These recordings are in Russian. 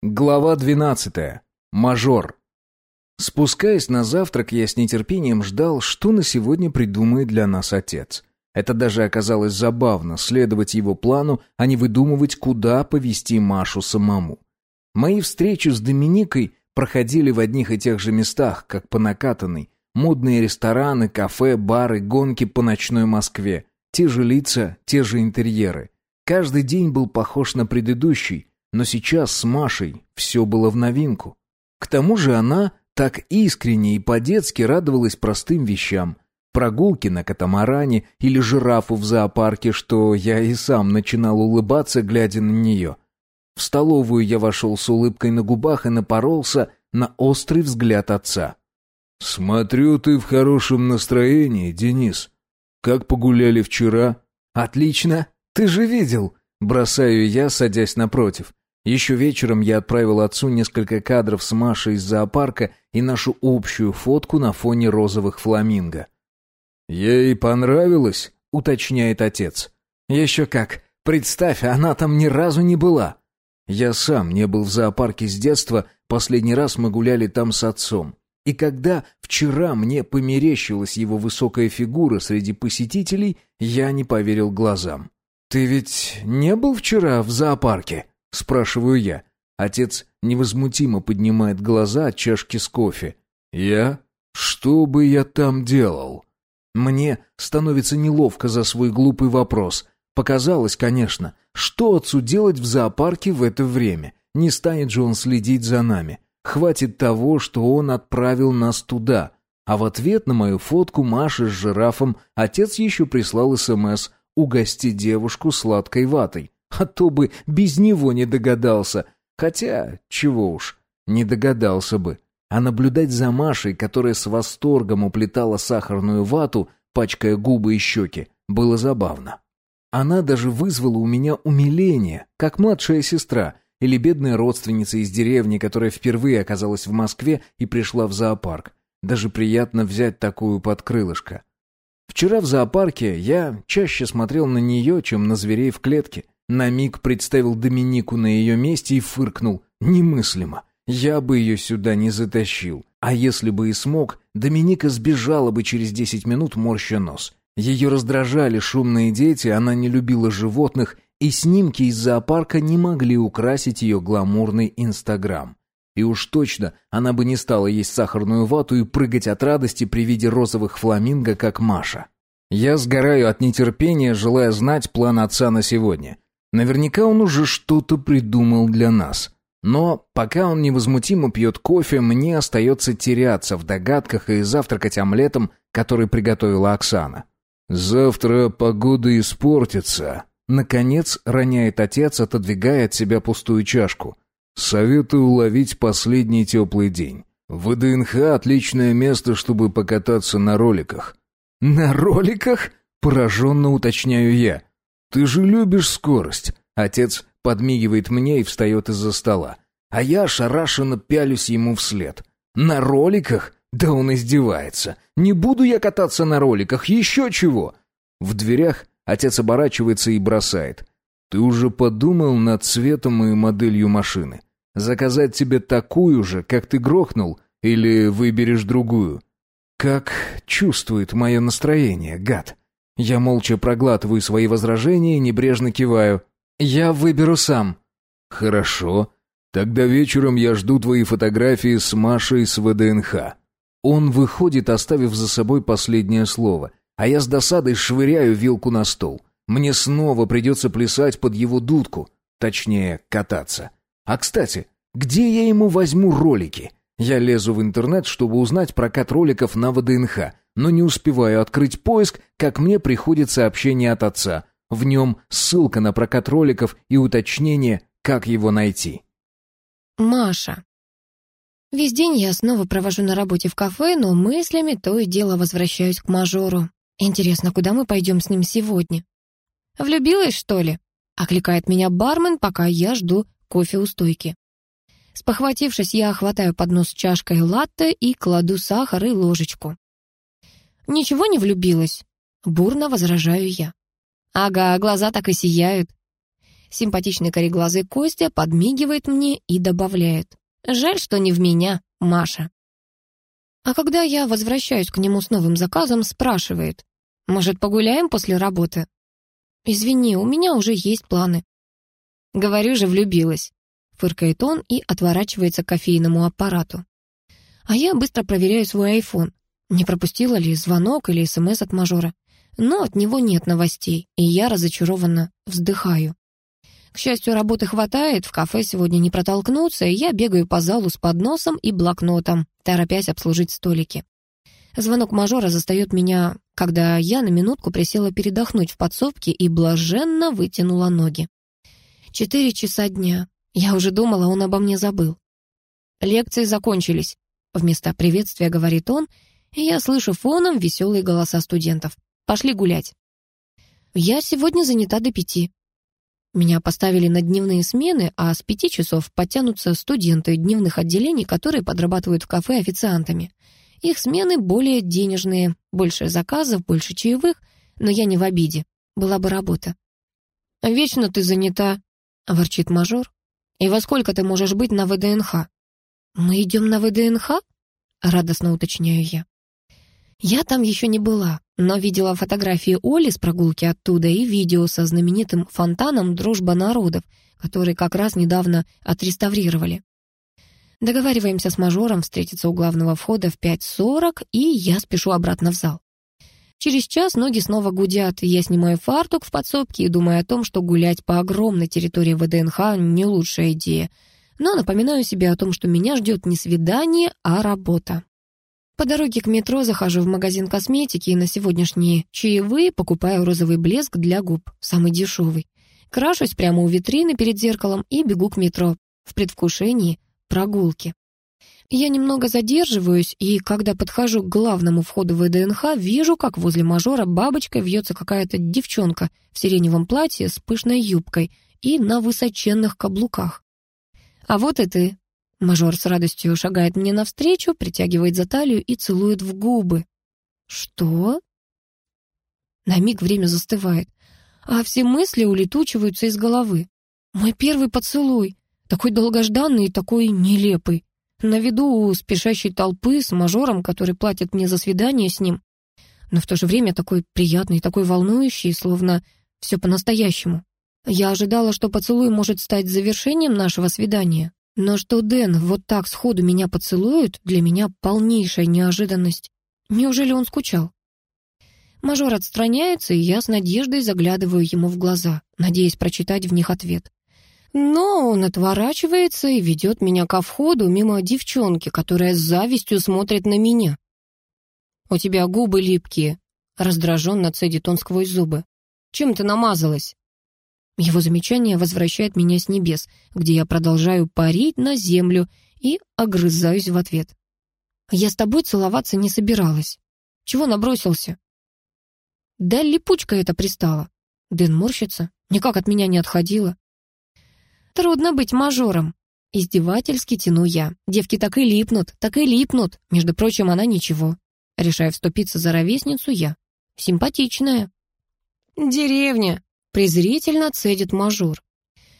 Глава 12. Мажор. Спускаясь на завтрак, я с нетерпением ждал, что на сегодня придумает для нас отец. Это даже оказалось забавно, следовать его плану, а не выдумывать, куда повести Машу самому. Мои встречи с Доминикой проходили в одних и тех же местах, как по накатанной. Модные рестораны, кафе, бары, гонки по ночной Москве. Те же лица, те же интерьеры. Каждый день был похож на предыдущий, но сейчас с Машей все было в новинку. К тому же она так искренне и по-детски радовалась простым вещам. Прогулки на катамаране или жирафу в зоопарке, что я и сам начинал улыбаться, глядя на нее. В столовую я вошел с улыбкой на губах и напоролся на острый взгляд отца. «Смотрю, ты в хорошем настроении, Денис. Как погуляли вчера?» «Отлично. Ты же видел!» Бросаю я, садясь напротив. Еще вечером я отправил отцу несколько кадров с Машей из зоопарка и нашу общую фотку на фоне розовых фламинго. «Ей понравилось?» — уточняет отец. «Еще как. Представь, она там ни разу не была». Я сам не был в зоопарке с детства, последний раз мы гуляли там с отцом. И когда вчера мне померещилась его высокая фигура среди посетителей, я не поверил глазам. «Ты ведь не был вчера в зоопарке?» — спрашиваю я. Отец невозмутимо поднимает глаза от чашки с кофе. «Я? Что бы я там делал?» Мне становится неловко за свой глупый вопрос. Показалось, конечно, что отцу делать в зоопарке в это время? Не станет же он следить за нами. Хватит того, что он отправил нас туда. А в ответ на мою фотку Маши с жирафом отец еще прислал СМС «Угости девушку сладкой ватой». А то бы без него не догадался. Хотя, чего уж, не догадался бы. А наблюдать за Машей, которая с восторгом уплетала сахарную вату, пачкая губы и щеки, было забавно. Она даже вызвала у меня умиление, как младшая сестра или бедная родственница из деревни, которая впервые оказалась в Москве и пришла в зоопарк. Даже приятно взять такую под крылышко. Вчера в зоопарке я чаще смотрел на нее, чем на зверей в клетке. На миг представил Доминику на ее месте и фыркнул. Немыслимо. Я бы ее сюда не затащил. А если бы и смог, Доминика сбежала бы через десять минут, морща нос. Ее раздражали шумные дети, она не любила животных, и снимки из зоопарка не могли украсить ее гламурный Инстаграм. И уж точно она бы не стала есть сахарную вату и прыгать от радости при виде розовых фламинго, как Маша. Я сгораю от нетерпения, желая знать план отца на сегодня. Наверняка он уже что-то придумал для нас. Но пока он невозмутимо пьет кофе, мне остается теряться в догадках и завтракать омлетом, который приготовила Оксана. «Завтра погода испортится», — наконец роняет отец, отодвигая от себя пустую чашку. «Советую уловить последний теплый день. ВДНХ — отличное место, чтобы покататься на роликах». «На роликах?» — пораженно уточняю я. «Ты же любишь скорость!» Отец подмигивает мне и встает из-за стола. А я ошарашенно пялюсь ему вслед. «На роликах? Да он издевается! Не буду я кататься на роликах, еще чего!» В дверях отец оборачивается и бросает. «Ты уже подумал над цветом и моделью машины? Заказать тебе такую же, как ты грохнул, или выберешь другую?» «Как чувствует мое настроение, гад?» Я молча проглатываю свои возражения и небрежно киваю. «Я выберу сам». «Хорошо. Тогда вечером я жду твои фотографии с Машей с ВДНХ». Он выходит, оставив за собой последнее слово, а я с досадой швыряю вилку на стол. Мне снова придется плясать под его дудку, точнее, кататься. А, кстати, где я ему возьму ролики? Я лезу в интернет, чтобы узнать прокат роликов на ВДНХ, но не успеваю открыть поиск, как мне приходит сообщение от отца. В нем ссылка на прокат роликов и уточнение, как его найти. Маша. Весь день я снова провожу на работе в кафе, но мыслями то и дело возвращаюсь к мажору. Интересно, куда мы пойдем с ним сегодня? «Влюбилась, что ли?» — окликает меня бармен, пока я жду кофе у стойки. Спохватившись, я хватаю поднос с чашкой латте и кладу сахар и ложечку. «Ничего не влюбилась?» — бурно возражаю я. «Ага, глаза так и сияют». Симпатичный кореглазый Костя подмигивает мне и добавляет. «Жаль, что не в меня, Маша». А когда я возвращаюсь к нему с новым заказом, спрашивает. «Может, погуляем после работы?» «Извини, у меня уже есть планы». «Говорю же, влюбилась», — фыркает он и отворачивается к кофейному аппарату. А я быстро проверяю свой айфон. Не пропустила ли звонок или СМС от мажора. Но от него нет новостей, и я разочарованно вздыхаю. К счастью, работы хватает, в кафе сегодня не протолкнуться, и я бегаю по залу с подносом и блокнотом, торопясь обслужить столики. Звонок мажора застает меня, когда я на минутку присела передохнуть в подсобке и блаженно вытянула ноги. Четыре часа дня. Я уже думала, он обо мне забыл. Лекции закончились. Вместо приветствия говорит он, и я слышу фоном веселые голоса студентов. Пошли гулять. Я сегодня занята до пяти. Меня поставили на дневные смены, а с пяти часов подтянутся студенты дневных отделений, которые подрабатывают в кафе официантами. Их смены более денежные, больше заказов, больше чаевых, но я не в обиде. Была бы работа. «Вечно ты занята», — ворчит мажор. «И во сколько ты можешь быть на ВДНХ?» «Мы идем на ВДНХ?» — радостно уточняю я. Я там еще не была, но видела фотографии Оли с прогулки оттуда и видео со знаменитым фонтаном «Дружба народов», который как раз недавно отреставрировали. Договариваемся с мажором встретиться у главного входа в 5.40, и я спешу обратно в зал. Через час ноги снова гудят, я снимаю фартук в подсобке и думаю о том, что гулять по огромной территории ВДНХ — не лучшая идея. Но напоминаю себе о том, что меня ждет не свидание, а работа. По дороге к метро захожу в магазин косметики и на сегодняшние чаевые покупаю розовый блеск для губ, самый дешевый. Крашусь прямо у витрины перед зеркалом и бегу к метро в предвкушении прогулки. Я немного задерживаюсь, и когда подхожу к главному входу ВДНХ, вижу, как возле мажора бабочкой вьется какая-то девчонка в сиреневом платье с пышной юбкой и на высоченных каблуках. А вот и ты, Мажор с радостью шагает мне навстречу, притягивает за талию и целует в губы. «Что?» На миг время застывает, а все мысли улетучиваются из головы. Мой первый поцелуй, такой долгожданный и такой нелепый. На виду у спешащей толпы с мажором, который платит мне за свидание с ним. Но в то же время такой приятный, такой волнующий, словно все по-настоящему. Я ожидала, что поцелуй может стать завершением нашего свидания, но что Дэн вот так сходу меня поцелует, для меня полнейшая неожиданность. Неужели он скучал? Мажор отстраняется, и я с надеждой заглядываю ему в глаза, надеясь прочитать в них ответ. Но он отворачивается и ведет меня ко входу мимо девчонки, которая с завистью смотрит на меня. «У тебя губы липкие», — раздраженно цедит он сквозь зубы. «Чем ты намазалась?» Его замечание возвращает меня с небес, где я продолжаю парить на землю и огрызаюсь в ответ. Я с тобой целоваться не собиралась. Чего набросился? Да липучка эта пристала. Дэн морщится, никак от меня не отходила. Трудно быть мажором. Издевательски тяну я. Девки так и липнут, так и липнут. Между прочим, она ничего. Решаю вступиться за ровесницу я. Симпатичная. Деревня, презрительно цедит мажор.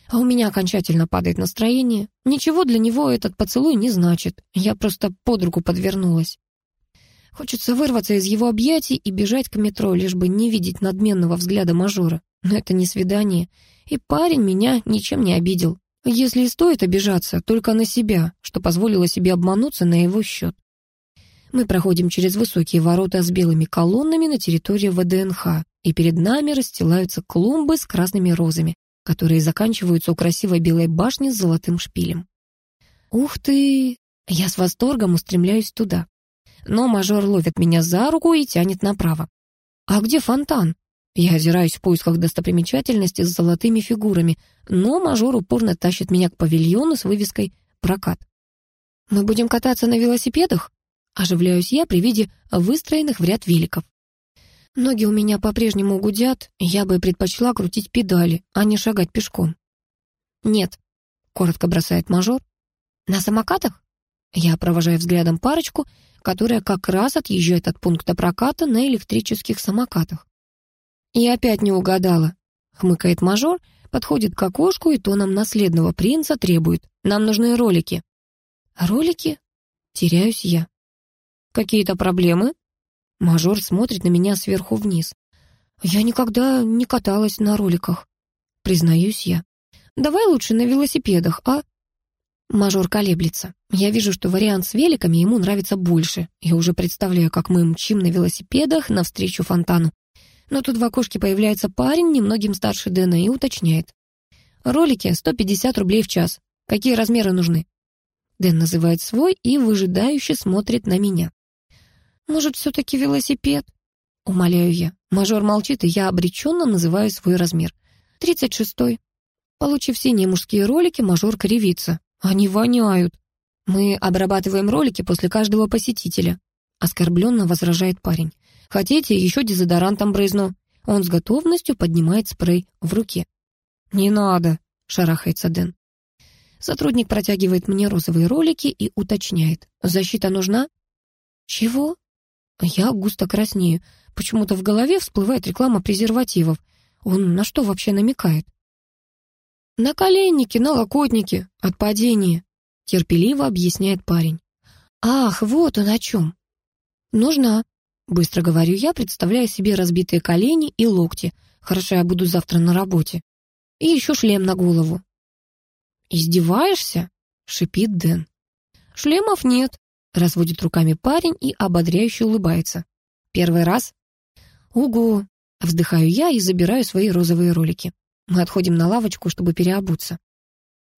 А у меня окончательно падает настроение. Ничего для него этот поцелуй не значит. Я просто под руку подвернулась. Хочется вырваться из его объятий и бежать к метро, лишь бы не видеть надменного взгляда мажора. Но это не свидание. И парень меня ничем не обидел. Если и стоит обижаться, только на себя, что позволило себе обмануться на его счет. Мы проходим через высокие ворота с белыми колоннами на территории ВДНХ и перед нами расстилаются клумбы с красными розами, которые заканчиваются у красивой белой башни с золотым шпилем. Ух ты! Я с восторгом устремляюсь туда. Но мажор ловит меня за руку и тянет направо. А где фонтан? Я озираюсь в поисках достопримечательности с золотыми фигурами, но мажор упорно тащит меня к павильону с вывеской «Прокат». «Мы будем кататься на велосипедах?» Оживляюсь я при виде выстроенных в ряд великов. Ноги у меня по-прежнему гудят, я бы предпочла крутить педали, а не шагать пешком. «Нет», — коротко бросает мажор. «На самокатах?» Я провожаю взглядом парочку, которая как раз отъезжает от пункта проката на электрических самокатах. И опять не угадала. Хмыкает мажор, подходит к окошку и тоном наследного принца требует. Нам нужны ролики. Ролики? Теряюсь я. Какие-то проблемы? Мажор смотрит на меня сверху вниз. Я никогда не каталась на роликах. Признаюсь я. Давай лучше на велосипедах, а? Мажор колеблется. Я вижу, что вариант с великами ему нравится больше. Я уже представляю, как мы мчим на велосипедах навстречу фонтану. Но тут в окошке появляется парень, немногим старше Дэна, и уточняет. Ролики 150 рублей в час. Какие размеры нужны? Дэн называет свой и выжидающе смотрит на меня. «Может, все-таки велосипед?» Умоляю я. Мажор молчит, и я обреченно называю свой размер. «Тридцать шестой». Получив синие мужские ролики, мажор кривится. «Они воняют». «Мы обрабатываем ролики после каждого посетителя», оскорбленно возражает парень. «Хотите, еще дезодорантом брызну?» Он с готовностью поднимает спрей в руке. «Не надо», — шарахается Дэн. Сотрудник протягивает мне розовые ролики и уточняет. «Защита нужна?» «Чего?» Я густо краснею. Почему-то в голове всплывает реклама презервативов. Он на что вообще намекает? «На коленники, на локотники, от падения», — терпеливо объясняет парень. «Ах, вот он о чем». «Нужна», — быстро говорю я, представляя себе разбитые колени и локти. Хорошо, я буду завтра на работе. И еще шлем на голову. «Издеваешься?» — шипит Дэн. «Шлемов нет», — разводит руками парень и ободряюще улыбается. «Первый раз?» «Угу!» — вздыхаю я и забираю свои розовые ролики. Мы отходим на лавочку, чтобы переобуться.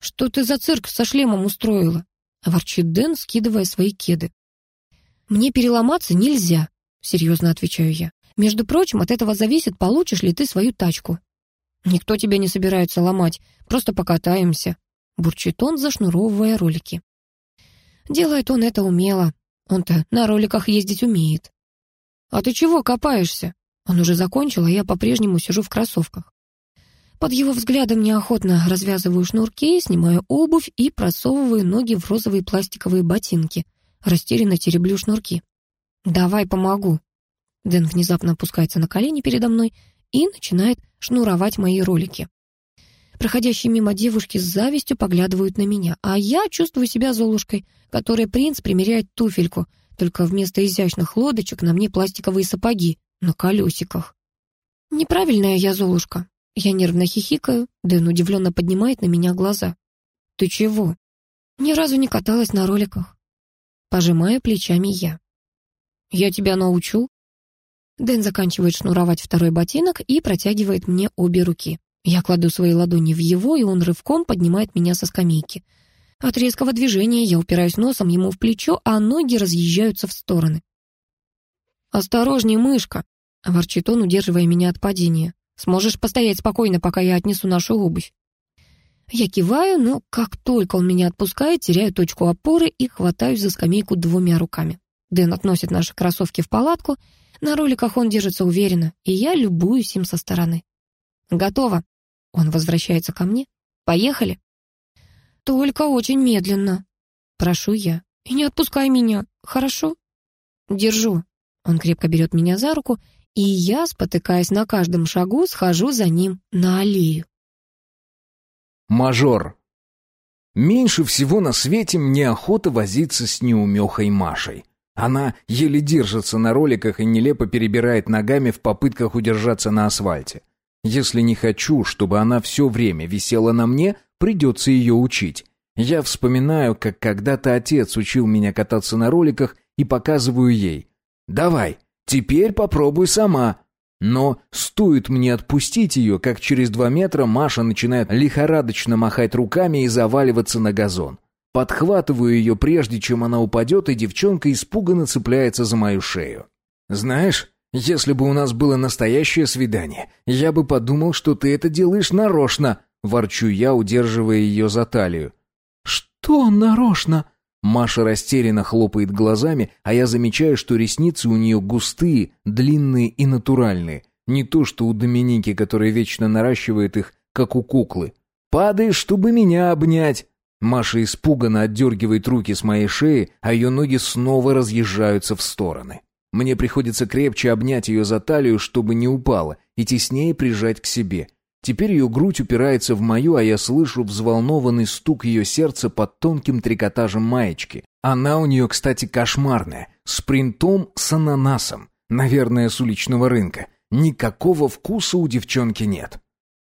«Что ты за цирк со шлемом устроила?» — ворчит Дэн, скидывая свои кеды. «Мне переломаться нельзя», — серьезно отвечаю я. «Между прочим, от этого зависит, получишь ли ты свою тачку». «Никто тебя не собирается ломать, просто покатаемся», бурчит он, зашнуровывая ролики. Делает он это умело. Он-то на роликах ездить умеет. «А ты чего копаешься?» Он уже закончил, а я по-прежнему сижу в кроссовках. Под его взглядом неохотно развязываю шнурки, снимаю обувь и просовываю ноги в розовые пластиковые ботинки. Растерянно тереблю шнурки. «Давай помогу». Дэн внезапно опускается на колени передо мной и начинает шнуровать мои ролики. Проходящие мимо девушки с завистью поглядывают на меня, а я чувствую себя золушкой, которой принц примеряет туфельку, только вместо изящных лодочек на мне пластиковые сапоги на колесиках. Неправильная я золушка. Я нервно хихикаю, Дэн удивленно поднимает на меня глаза. «Ты чего?» «Ни разу не каталась на роликах». Пожимая плечами я. «Я тебя научу». Дэн заканчивает шнуровать второй ботинок и протягивает мне обе руки. Я кладу свои ладони в его, и он рывком поднимает меня со скамейки. От резкого движения я упираюсь носом ему в плечо, а ноги разъезжаются в стороны. «Осторожней, мышка!» — ворчит он, удерживая меня от падения. «Сможешь постоять спокойно, пока я отнесу нашу обувь?» Я киваю, но как только он меня отпускает, теряю точку опоры и хватаюсь за скамейку двумя руками. Дэн относит наши кроссовки в палатку. На роликах он держится уверенно, и я любуюсь им со стороны. «Готово», он возвращается ко мне. Поехали. Только очень медленно. Прошу я. И не отпускай меня, хорошо? Держу. Он крепко берет меня за руку, и я, спотыкаясь на каждом шагу, схожу за ним на аллею. Мажор. Меньше всего на свете мне охота возиться с неумехой Машей. Она еле держится на роликах и нелепо перебирает ногами в попытках удержаться на асфальте. Если не хочу, чтобы она все время висела на мне, придется ее учить. Я вспоминаю, как когда-то отец учил меня кататься на роликах и показываю ей. «Давай, теперь попробуй сама». Но стоит мне отпустить ее, как через два метра Маша начинает лихорадочно махать руками и заваливаться на газон. Подхватываю ее прежде, чем она упадет, и девчонка испуганно цепляется за мою шею. «Знаешь, если бы у нас было настоящее свидание, я бы подумал, что ты это делаешь нарочно», — ворчу я, удерживая ее за талию. «Что нарочно?» Маша растерянно хлопает глазами, а я замечаю, что ресницы у нее густые, длинные и натуральные. Не то, что у Доминики, которая вечно наращивает их, как у куклы. «Падаешь, чтобы меня обнять!» Маша испуганно отдергивает руки с моей шеи, а ее ноги снова разъезжаются в стороны. Мне приходится крепче обнять ее за талию, чтобы не упала, и теснее прижать к себе. Теперь ее грудь упирается в мою, а я слышу взволнованный стук ее сердца под тонким трикотажем маечки. Она у нее, кстати, кошмарная, с принтом с ананасом. Наверное, с уличного рынка. Никакого вкуса у девчонки нет.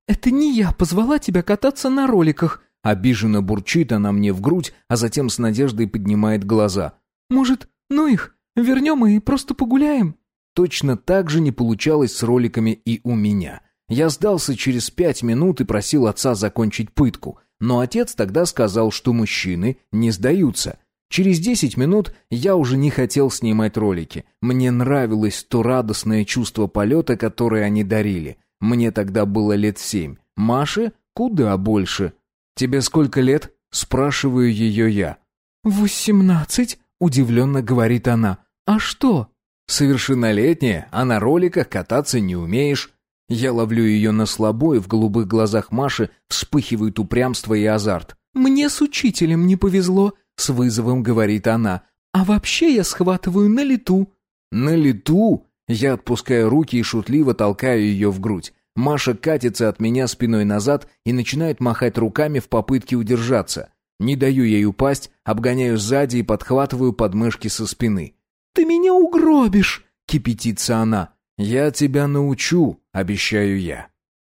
«Это не я позвала тебя кататься на роликах», Обиженно бурчит она мне в грудь, а затем с надеждой поднимает глаза. «Может, ну их, вернем и просто погуляем?» Точно так же не получалось с роликами и у меня. Я сдался через пять минут и просил отца закончить пытку, но отец тогда сказал, что мужчины не сдаются. Через десять минут я уже не хотел снимать ролики. Мне нравилось то радостное чувство полета, которое они дарили. Мне тогда было лет семь. Маше куда больше. «Тебе сколько лет?» — спрашиваю ее я. «Восемнадцать», — удивленно говорит она. «А что?» «Совершеннолетняя, а на роликах кататься не умеешь». Я ловлю ее на слабо, и в голубых глазах Маши вспыхивают упрямство и азарт. «Мне с учителем не повезло», — с вызовом говорит она. «А вообще я схватываю на лету». «На лету?» Я отпускаю руки и шутливо толкаю ее в грудь. Маша катится от меня спиной назад и начинает махать руками в попытке удержаться. Не даю ей упасть, обгоняю сзади и подхватываю подмышки со спины. «Ты меня угробишь!» — кипятится она. «Я тебя научу», — обещаю я.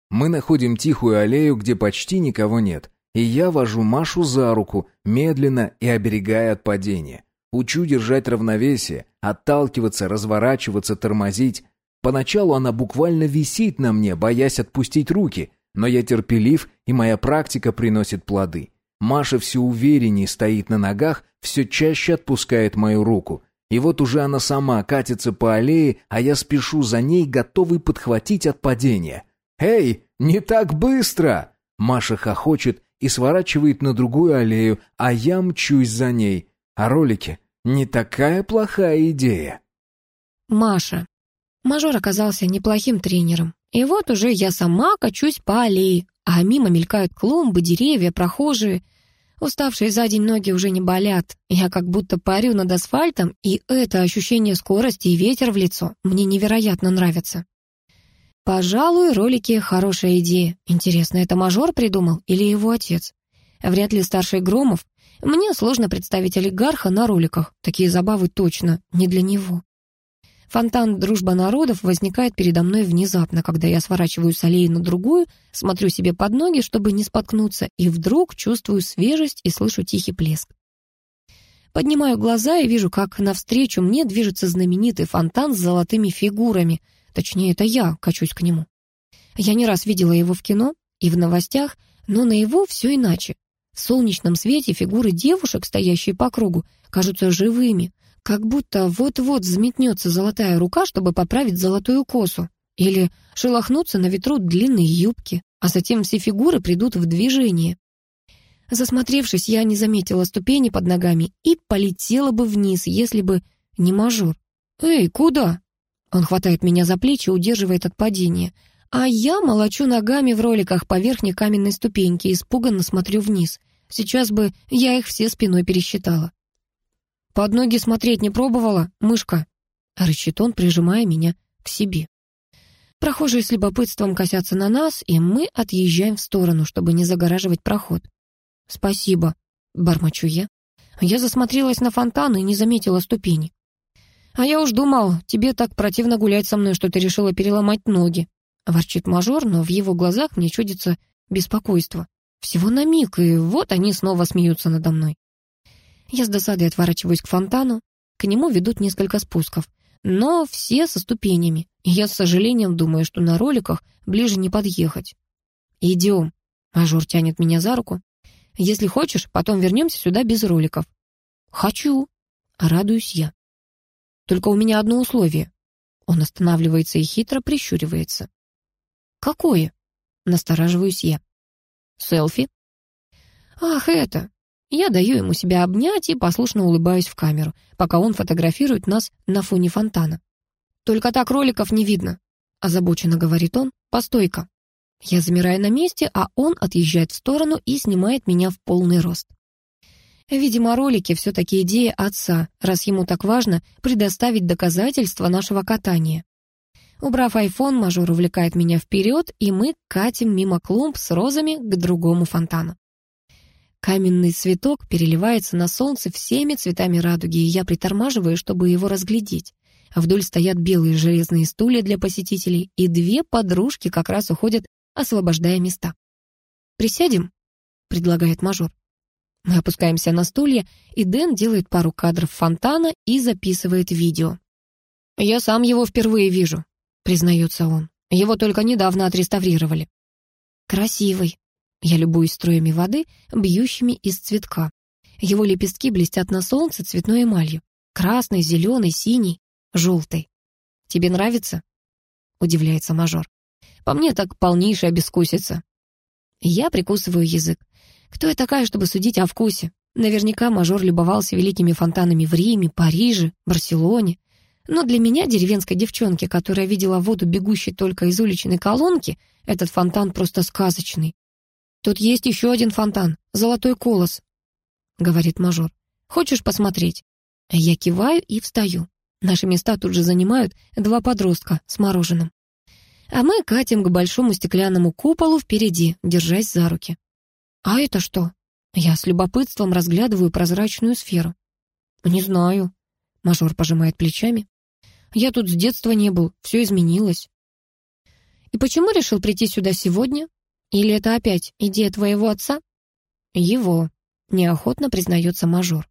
Мы находим тихую аллею, где почти никого нет, и я вожу Машу за руку, медленно и оберегая от падения. Учу держать равновесие, отталкиваться, разворачиваться, тормозить. Поначалу она буквально висит на мне, боясь отпустить руки, но я терпелив, и моя практика приносит плоды. Маша все увереннее стоит на ногах, все чаще отпускает мою руку. И вот уже она сама катится по аллее, а я спешу за ней, готовый подхватить от падения. «Эй, не так быстро!» Маша хохочет и сворачивает на другую аллею, а я мчусь за ней. А ролики — не такая плохая идея. Маша. Мажор оказался неплохим тренером. И вот уже я сама качусь по аллее, а мимо мелькают клумбы, деревья, прохожие. Уставшие за день ноги уже не болят. Я как будто парю над асфальтом, и это ощущение скорости и ветер в лицо мне невероятно нравится. Пожалуй, ролики — хорошая идея. Интересно, это мажор придумал или его отец? Вряд ли старший Громов. Мне сложно представить олигарха на роликах. Такие забавы точно не для него. Фонтан «Дружба народов» возникает передо мной внезапно, когда я сворачиваю с аллеи на другую, смотрю себе под ноги, чтобы не споткнуться, и вдруг чувствую свежесть и слышу тихий плеск. Поднимаю глаза и вижу, как навстречу мне движется знаменитый фонтан с золотыми фигурами. Точнее, это я качусь к нему. Я не раз видела его в кино и в новостях, но на его все иначе. В солнечном свете фигуры девушек, стоящие по кругу, кажутся живыми, как будто вот-вот взметнется золотая рука, чтобы поправить золотую косу. Или шелохнуться на ветру длинные юбки, а затем все фигуры придут в движение. Засмотревшись, я не заметила ступени под ногами и полетела бы вниз, если бы не мажор. «Эй, куда?» Он хватает меня за плечи и удерживает от падения. А я молочу ногами в роликах по верхней каменной ступеньке, испуганно смотрю вниз. Сейчас бы я их все спиной пересчитала. «Под ноги смотреть не пробовала, мышка?» — рычит он, прижимая меня к себе. Прохожие с любопытством косятся на нас, и мы отъезжаем в сторону, чтобы не загораживать проход. «Спасибо», — бормочу я. Я засмотрелась на фонтан и не заметила ступени. «А я уж думал, тебе так противно гулять со мной, что ты решила переломать ноги», — ворчит мажор, но в его глазах мне чудится беспокойство. Всего на миг, и вот они снова смеются надо мной. Я с досадой отворачиваюсь к фонтану. К нему ведут несколько спусков, но все со ступенями. Я с сожалением думаю, что на роликах ближе не подъехать. «Идем», — мажор тянет меня за руку. «Если хочешь, потом вернемся сюда без роликов». «Хочу», — радуюсь я. «Только у меня одно условие». Он останавливается и хитро прищуривается. «Какое?» — настораживаюсь я. «Селфи». «Ах, это! Я даю ему себя обнять и послушно улыбаюсь в камеру, пока он фотографирует нас на фоне фонтана. «Только так роликов не видно», — озабоченно говорит он. «Постой-ка». Я замираю на месте, а он отъезжает в сторону и снимает меня в полный рост. Видимо, ролики все-таки идея отца, раз ему так важно предоставить доказательства нашего катания. Убрав айфон, мажор увлекает меня вперед, и мы катим мимо клумб с розами к другому фонтану. Каменный цветок переливается на солнце всеми цветами радуги, и я притормаживаю, чтобы его разглядеть. Вдоль стоят белые железные стулья для посетителей, и две подружки как раз уходят, освобождая места. «Присядем?» — предлагает мажор. Мы опускаемся на стулья, и Дэн делает пару кадров фонтана и записывает видео. «Я сам его впервые вижу», — признается он. «Его только недавно отреставрировали». «Красивый», я любуюсь струями воды, бьющими из цветка. Его лепестки блестят на солнце цветной эмалью. Красный, зеленый, синий, желтый. «Тебе нравится?» — удивляется мажор. «По мне так полнейшая бескусица». Я прикусываю язык. Кто я такая, чтобы судить о вкусе? Наверняка мажор любовался великими фонтанами в Риме, Париже, Барселоне. Но для меня, деревенской девчонки, которая видела воду, бегущей только из уличной колонки, этот фонтан просто сказочный. «Тут есть еще один фонтан, золотой колос», — говорит мажор. «Хочешь посмотреть?» Я киваю и встаю. Наши места тут же занимают два подростка с мороженым. А мы катим к большому стеклянному куполу впереди, держась за руки. «А это что?» Я с любопытством разглядываю прозрачную сферу. «Не знаю», — мажор пожимает плечами. «Я тут с детства не был, все изменилось». «И почему решил прийти сюда сегодня?» Или это опять идея твоего отца? Его, неохотно признается мажор.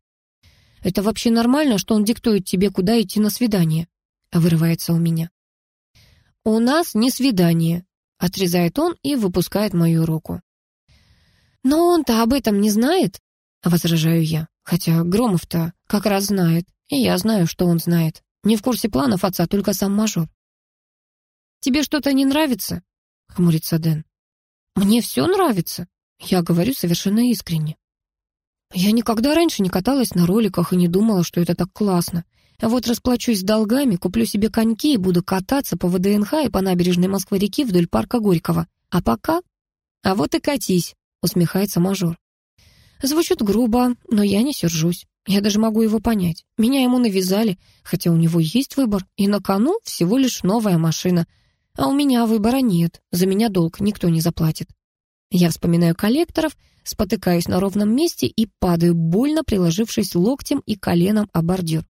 Это вообще нормально, что он диктует тебе, куда идти на свидание? Вырывается у меня. У нас не свидание, отрезает он и выпускает мою руку. Но он-то об этом не знает, возражаю я. Хотя Громов-то как раз знает, и я знаю, что он знает. Не в курсе планов отца, только сам мажор. «Тебе что-то не нравится?» — хмурится Дэн. Мне все нравится. Я говорю совершенно искренне. Я никогда раньше не каталась на роликах и не думала, что это так классно. А вот расплачусь с долгами, куплю себе коньки и буду кататься по ВДНХ и по набережной Москвы-реки вдоль парка Горького. А пока... А вот и катись, усмехается мажор. Звучит грубо, но я не сержусь. Я даже могу его понять. Меня ему навязали, хотя у него есть выбор, и на кону всего лишь новая машина — а у меня выбора нет, за меня долг никто не заплатит. Я вспоминаю коллекторов, спотыкаюсь на ровном месте и падаю, больно приложившись локтем и коленом о бордюр.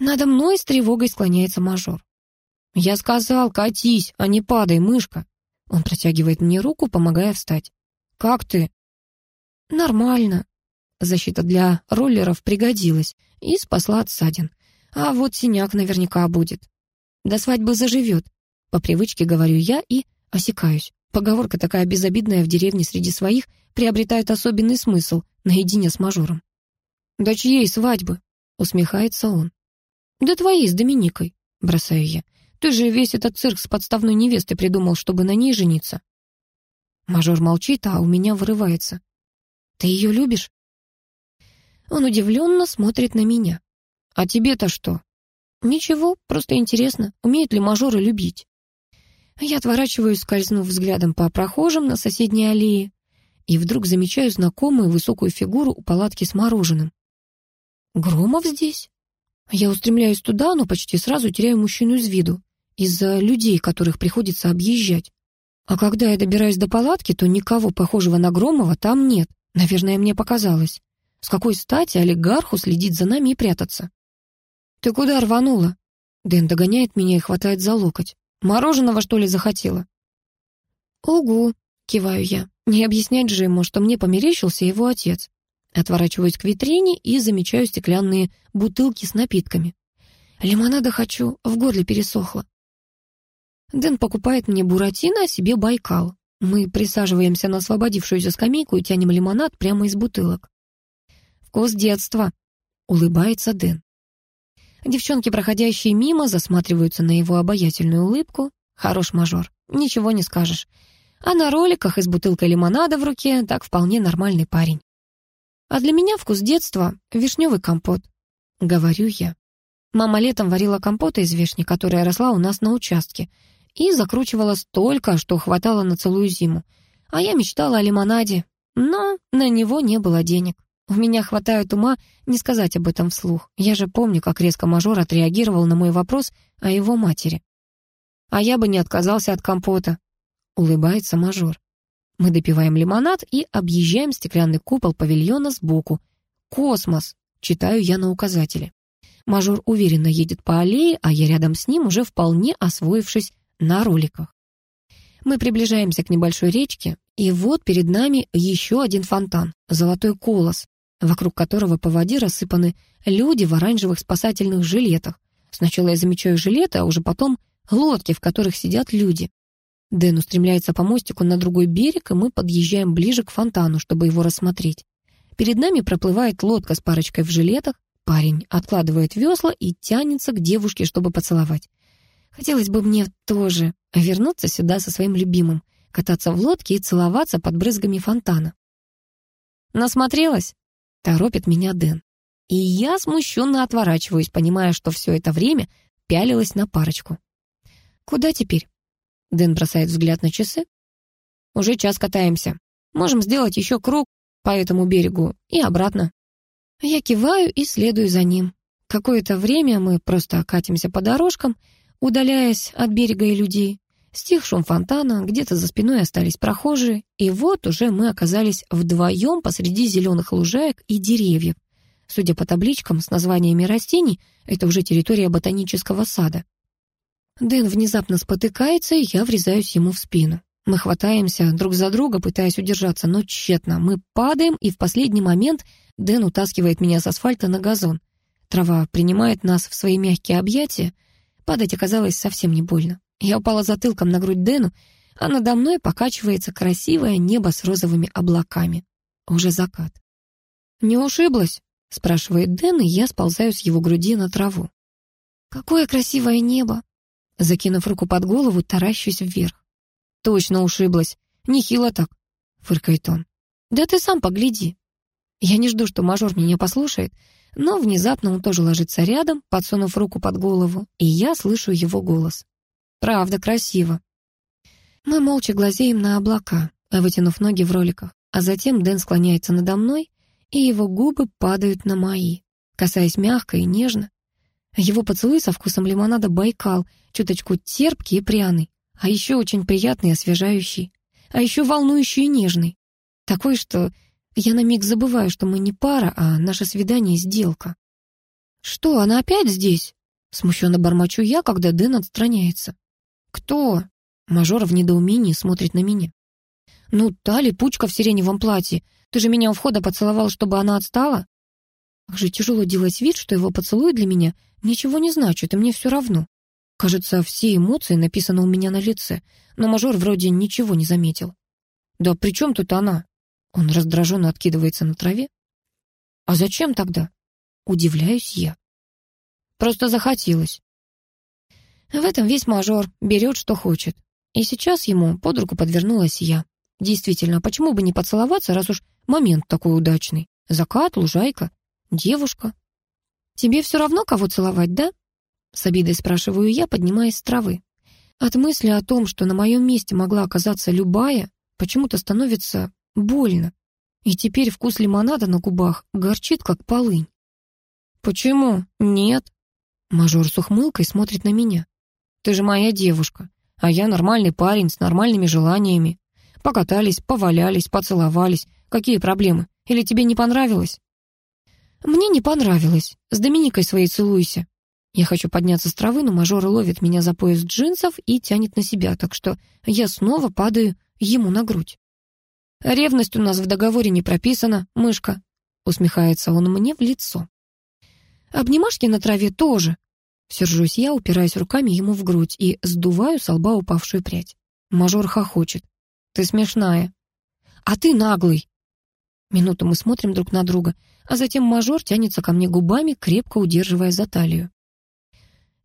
Надо мной с тревогой склоняется мажор. «Я сказал, катись, а не падай, мышка!» Он протягивает мне руку, помогая встать. «Как ты?» «Нормально». Защита для роллеров пригодилась и спасла от ссадин. А вот синяк наверняка будет. До свадьбы заживет. По привычке говорю я и осекаюсь. Поговорка такая безобидная в деревне среди своих приобретает особенный смысл наедине с мажором. «Да чьей свадьбы?» — усмехается он. «Да твоей с Доминикой», — бросаю я. «Ты же весь этот цирк с подставной невестой придумал, чтобы на ней жениться». Мажор молчит, а у меня вырывается. «Ты ее любишь?» Он удивленно смотрит на меня. «А тебе-то что?» «Ничего, просто интересно, умеет ли мажоры любить?» Я отворачиваюсь, скользнув взглядом по прохожим на соседней аллее, и вдруг замечаю знакомую высокую фигуру у палатки с мороженым. Громов здесь? Я устремляюсь туда, но почти сразу теряю мужчину из виду, из-за людей, которых приходится объезжать. А когда я добираюсь до палатки, то никого похожего на Громова там нет. Наверное, мне показалось. С какой стати олигарху следить за нами и прятаться? «Ты куда рванула?» Дэн догоняет меня и хватает за локоть. Мороженого, что ли, захотела?» «Угу», — киваю я. Не объяснять же ему, что мне померещился его отец. Отворачиваюсь к витрине и замечаю стеклянные бутылки с напитками. Лимонада хочу, в горле пересохло. Дэн покупает мне буратино, а себе байкал. Мы присаживаемся на освободившуюся скамейку и тянем лимонад прямо из бутылок. «Вкус детства», — улыбается Дэн. Девчонки, проходящие мимо, засматриваются на его обаятельную улыбку. Хорош мажор, ничего не скажешь. А на роликах и с бутылкой лимонада в руке так вполне нормальный парень. А для меня вкус детства — вишневый компот. Говорю я. Мама летом варила компота из вишни, которая росла у нас на участке, и закручивала столько, что хватало на целую зиму. А я мечтала о лимонаде, но на него не было денег. У меня хватает ума не сказать об этом вслух. Я же помню, как резко мажор отреагировал на мой вопрос о его матери. а я бы не отказался от компота», — улыбается мажор. Мы допиваем лимонад и объезжаем стеклянный купол павильона сбоку. «Космос», — читаю я на указателе. Мажор уверенно едет по аллее, а я рядом с ним, уже вполне освоившись на роликах. Мы приближаемся к небольшой речке, и вот перед нами еще один фонтан, золотой колос, вокруг которого по воде рассыпаны люди в оранжевых спасательных жилетах. Сначала я замечаю жилеты, а уже потом лодки, в которых сидят люди. Дэн устремляется по мостику на другой берег, и мы подъезжаем ближе к фонтану, чтобы его рассмотреть. Перед нами проплывает лодка с парочкой в жилетах. Парень откладывает весла и тянется к девушке, чтобы поцеловать. Хотелось бы мне тоже вернуться сюда со своим любимым, кататься в лодке и целоваться под брызгами фонтана. «Насмотрелась?» — торопит меня Дэн. И я смущенно отворачиваюсь, понимая, что все это время пялилась на парочку. «Куда теперь?» Дэн бросает взгляд на часы. «Уже час катаемся. Можем сделать еще круг по этому берегу и обратно». Я киваю и следую за ним. Какое-то время мы просто катимся по дорожкам, удаляясь от берега и людей. Стих шум фонтана, где-то за спиной остались прохожие, и вот уже мы оказались вдвоем посреди зеленых лужаек и деревьев. Судя по табличкам с названиями растений, это уже территория ботанического сада. Дэн внезапно спотыкается, и я врезаюсь ему в спину. Мы хватаемся друг за друга, пытаясь удержаться, но тщетно. Мы падаем, и в последний момент Дэн утаскивает меня с асфальта на газон. Трава принимает нас в свои мягкие объятия. Падать оказалось совсем не больно. Я упала затылком на грудь Дэну, а надо мной покачивается красивое небо с розовыми облаками. Уже закат. «Не ушиблась?» — спрашивает Дэн, и я сползаю с его груди на траву. «Какое красивое небо!» Закинув руку под голову, таращусь вверх. «Точно ушиблась. Нехило так», — фыркает он. «Да ты сам погляди». Я не жду, что мажор меня послушает, но внезапно он тоже ложится рядом, подсунув руку под голову, и я слышу его голос. «Правда, красиво». Мы молча глазеем на облака, вытянув ноги в роликах, а затем Дэн склоняется надо мной, и его губы падают на мои, касаясь мягко и нежно. Его поцелуй со вкусом лимонада «Байкал», чуточку терпкий и пряный, а еще очень приятный и освежающий, а еще волнующий и нежный. Такой, что я на миг забываю, что мы не пара, а наше свидание — сделка. «Что, она опять здесь?» Смущенно бормочу я, когда Дэн отстраняется. «Кто?» Мажор в недоумении смотрит на меня. «Ну, та липучка в сиреневом платье. Ты же меня у входа поцеловал, чтобы она отстала?» Как же тяжело делать вид, что его поцелуй для меня ничего не значит, и мне все равно. Кажется, все эмоции написаны у меня на лице, но мажор вроде ничего не заметил. «Да при чем тут она?» Он раздраженно откидывается на траве. «А зачем тогда?» Удивляюсь я. «Просто захотелось». В этом весь мажор берет, что хочет. И сейчас ему под руку подвернулась я. Действительно, почему бы не поцеловаться, раз уж момент такой удачный? Закат, лужайка, девушка. «Тебе все равно, кого целовать, да?» С обидой спрашиваю я, поднимаясь с травы. От мысли о том, что на моем месте могла оказаться любая, почему-то становится больно. И теперь вкус лимонада на губах горчит, как полынь. «Почему? Нет?» Мажор с ухмылкой смотрит на меня. «Ты же моя девушка, а я нормальный парень с нормальными желаниями. Покатались, повалялись, поцеловались. Какие проблемы? Или тебе не понравилось?» «Мне не понравилось. С Доминикой своей целуйся». Я хочу подняться с травы, но мажор ловит меня за пояс джинсов и тянет на себя, так что я снова падаю ему на грудь. «Ревность у нас в договоре не прописана, мышка», — усмехается он мне в лицо. «Обнимашки на траве тоже». Сержусь я, упираясь руками ему в грудь и сдуваю с лба упавшую прядь. Мажор хохочет. «Ты смешная». «А ты наглый», Минуту мы смотрим друг на друга, а затем мажор тянется ко мне губами, крепко удерживая за талию.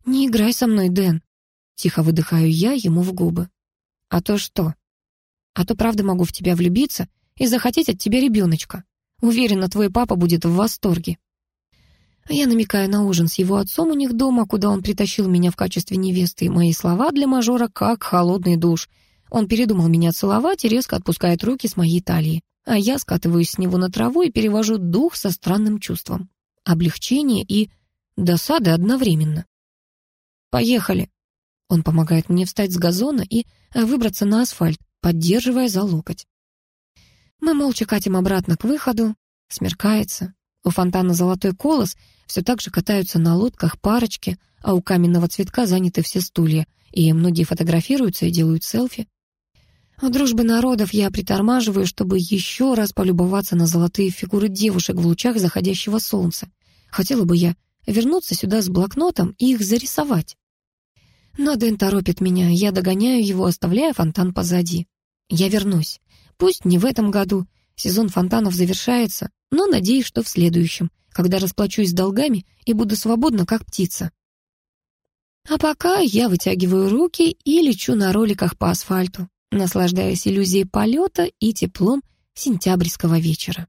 «Не играй со мной, Дэн», — тихо выдыхаю я ему в губы. «А то что? А то правда могу в тебя влюбиться и захотеть от тебя ребеночка. Уверена, твой папа будет в восторге». Я намекаю на ужин с его отцом у них дома, куда он притащил меня в качестве невесты, и мои слова для мажора как холодный душ. Он передумал меня целовать и резко отпускает руки с моей талии а я скатываюсь с него на траву и перевожу дух со странным чувством. Облегчение и досады одновременно. «Поехали!» Он помогает мне встать с газона и выбраться на асфальт, поддерживая за локоть. Мы молча катим обратно к выходу. Смеркается. У фонтана «Золотой колос» все так же катаются на лодках парочки, а у каменного цветка заняты все стулья, и многие фотографируются и делают селфи. У дружбы народов я притормаживаю, чтобы еще раз полюбоваться на золотые фигуры девушек в лучах заходящего солнца. Хотела бы я вернуться сюда с блокнотом и их зарисовать. Но Дэн торопит меня, я догоняю его, оставляя фонтан позади. Я вернусь. Пусть не в этом году, сезон фонтанов завершается, но надеюсь, что в следующем, когда расплачусь с долгами и буду свободна, как птица. А пока я вытягиваю руки и лечу на роликах по асфальту, наслаждаясь иллюзией полета и теплом сентябрьского вечера.